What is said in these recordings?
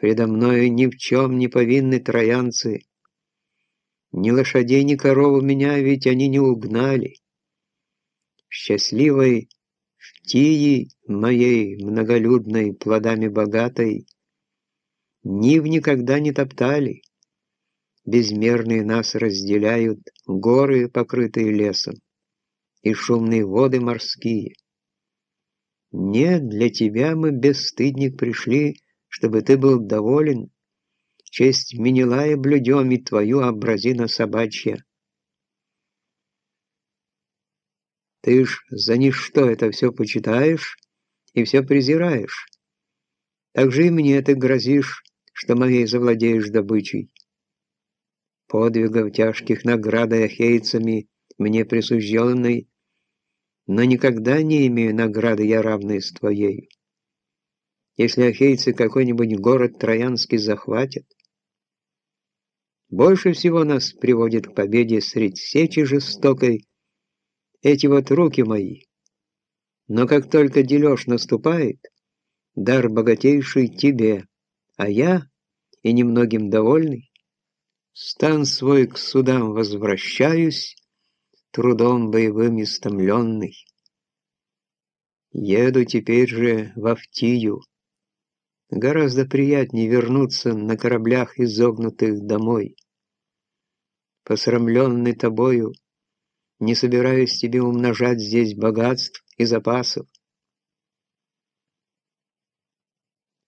Предо мною ни в чем не повинны троянцы. Ни лошадей, ни корову меня ведь они не угнали. Счастливой в тии моей многолюдной, плодами богатой, Нив никогда не топтали. Безмерные нас разделяют горы, покрытые лесом, и шумные воды морские. Нет, для тебя мы, бесстыдник, пришли, чтобы ты был доволен, честь Менелая блюдем и твою образина собачья. Ты ж за ничто это все почитаешь и все презираешь. Так же и мне ты грозишь, что моей завладеешь добычей. Подвигов тяжких наградой ахейцами мне присужденной, но никогда не имею награды я равной с твоей. Если ахейцы какой-нибудь город Троянский захватят, больше всего нас приводит к победе средь сечи жестокой эти вот руки мои. Но как только дележ наступает, дар богатейший тебе, а я, и немногим довольный, стан свой к судам возвращаюсь, трудом боевым истомленный. Еду теперь же в Автию. Гораздо приятнее вернуться на кораблях изогнутых домой. Посрамленный тобою, не собираюсь тебе умножать здесь богатств и запасов.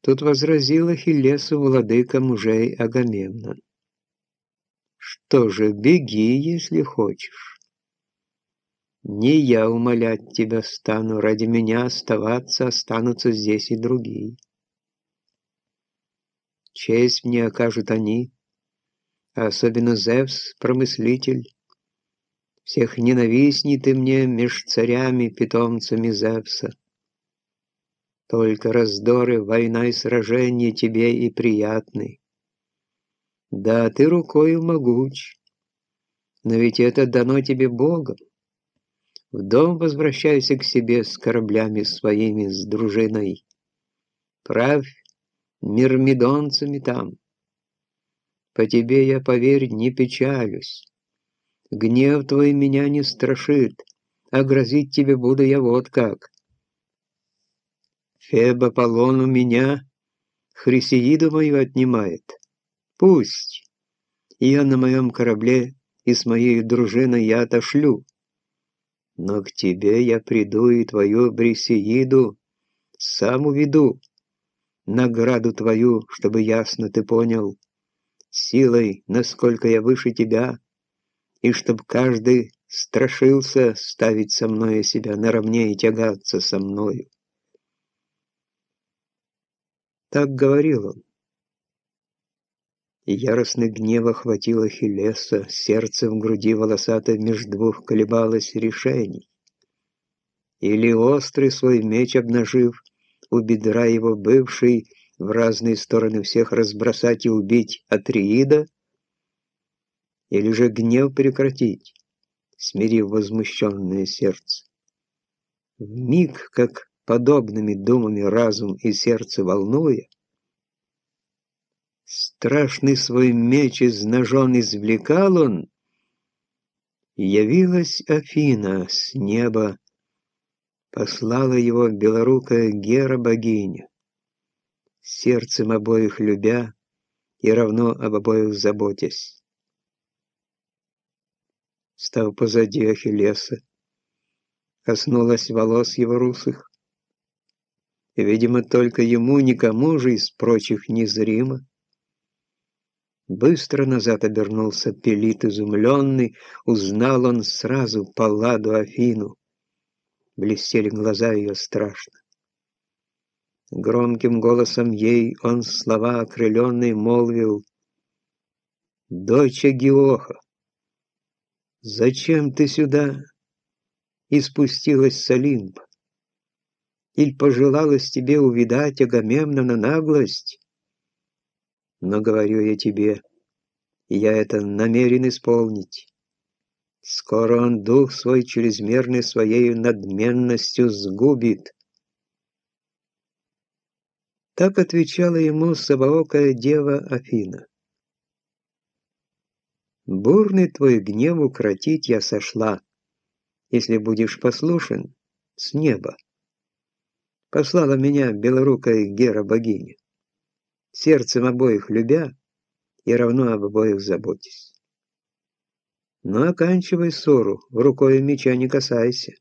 Тут возразил Ахиллесу владыка мужей Агамемнон. Что же, беги, если хочешь. Не я умолять тебя стану, ради меня оставаться останутся здесь и другие. Честь мне окажут они, особенно Зевс, промыслитель, всех ненавистней ты мне меж царями, питомцами Зевса. Только раздоры, война и сражения тебе и приятны. Да, ты рукою могуч, но ведь это дано тебе Богом. В дом возвращайся к себе с кораблями своими, с дружиной. Правь мирмидонцами там. По тебе я, поверь, не печалюсь. Гнев твой меня не страшит, а грозить тебе буду я вот как. Феб Аполлон у меня Хрисеиду мою отнимает. Пусть. Я на моем корабле и с моей дружиной я отошлю. Но к тебе я приду и твою Брисеиду сам уведу. Награду твою, чтобы ясно ты понял, силой, насколько я выше тебя, и чтоб каждый страшился ставить со мною себя наравне и тягаться со мною. Так говорил он. И яростный гнев охватил Ахиллеса, сердце в груди волосатой меж двух колебалось решений. Или острый свой меч обнажив, у бедра его бывший, в разные стороны всех разбросать и убить Атриида, или же гнев прекратить, смирив возмущенное сердце. В миг, как подобными думами разум и сердце волнуя, страшный свой меч из ножон извлекал он, явилась Афина с неба, послала его белорукая Гера-богиня, сердцем обоих любя и равно об обоих заботясь став позади Ахиллеса, коснулась волос его русых. И, видимо, только ему, никому же из прочих незримо. Быстро назад обернулся Пелит изумленный, узнал он сразу Палладу Афину. Блестели глаза ее страшно. Громким голосом ей он слова окрыленные молвил «Дочь Геоха, Зачем ты сюда и спустилась с Олимпа? Иль пожелалось тебе увидать Агамемнона наглость? Но говорю я тебе, я это намерен исполнить. Скоро он дух свой чрезмерный своей надменностью сгубит. Так отвечала ему собоокая дева Афина. «Бурный твой гнев укротить я сошла, если будешь послушен с неба. Послала меня белорукая Гера-богиня, сердцем обоих любя и равно об обоих заботясь. Но оканчивай ссору, рукой меча не касайся.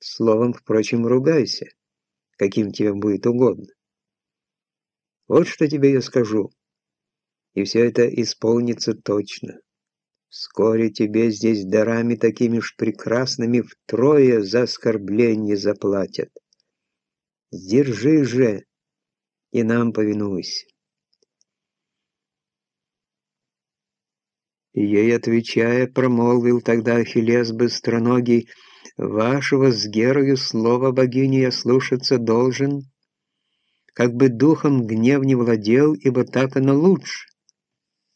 Словом, впрочем, ругайся, каким тебе будет угодно. Вот что тебе я скажу, и все это исполнится точно. Вскоре тебе здесь дарами такими ж прекрасными втрое за оскорбление заплатят. Сдержи же и нам повинуйся. Ей отвечая, промолвил тогда Ахиллес быстроногий, «Вашего с Герою слова богини я слушаться должен, как бы духом гнев не владел, ибо так оно лучше.